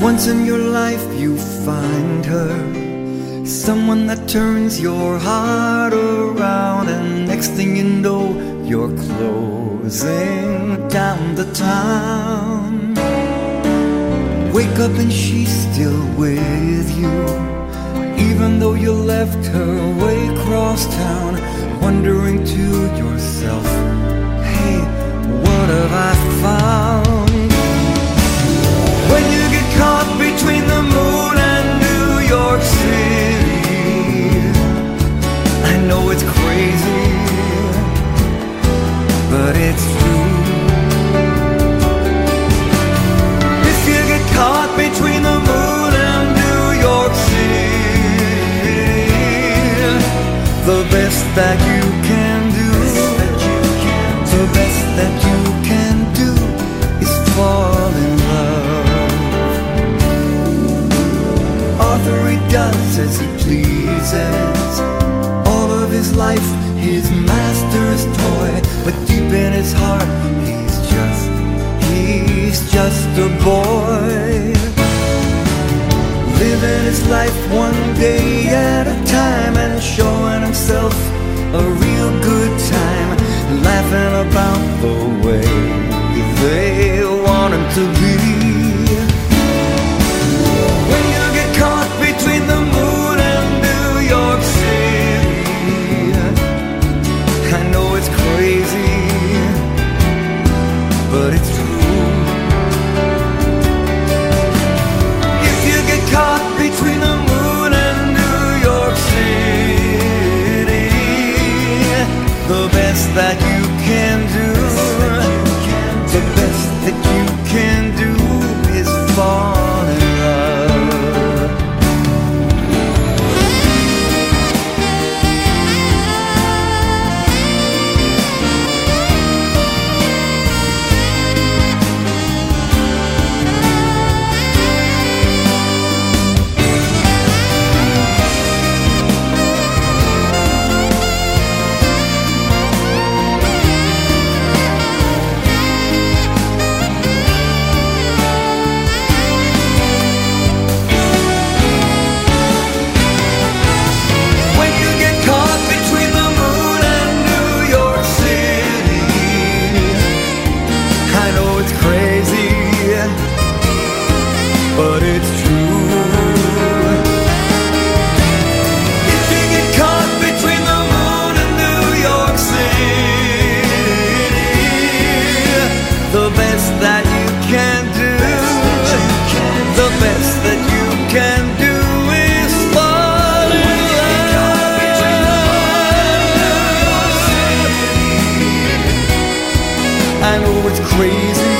Once in your life you find her Someone that turns your heart around And next thing you know you're closing down the town Wake up and she's still with you. Even though you left her way across town Wondering to yourself that you can do. The best that you can do Is fall in love. Arthur he does as he pleases. All of his life his master's toy. But deep in his heart he's just He's just a boy. Living his life one day at a time And showing himself a real good crazy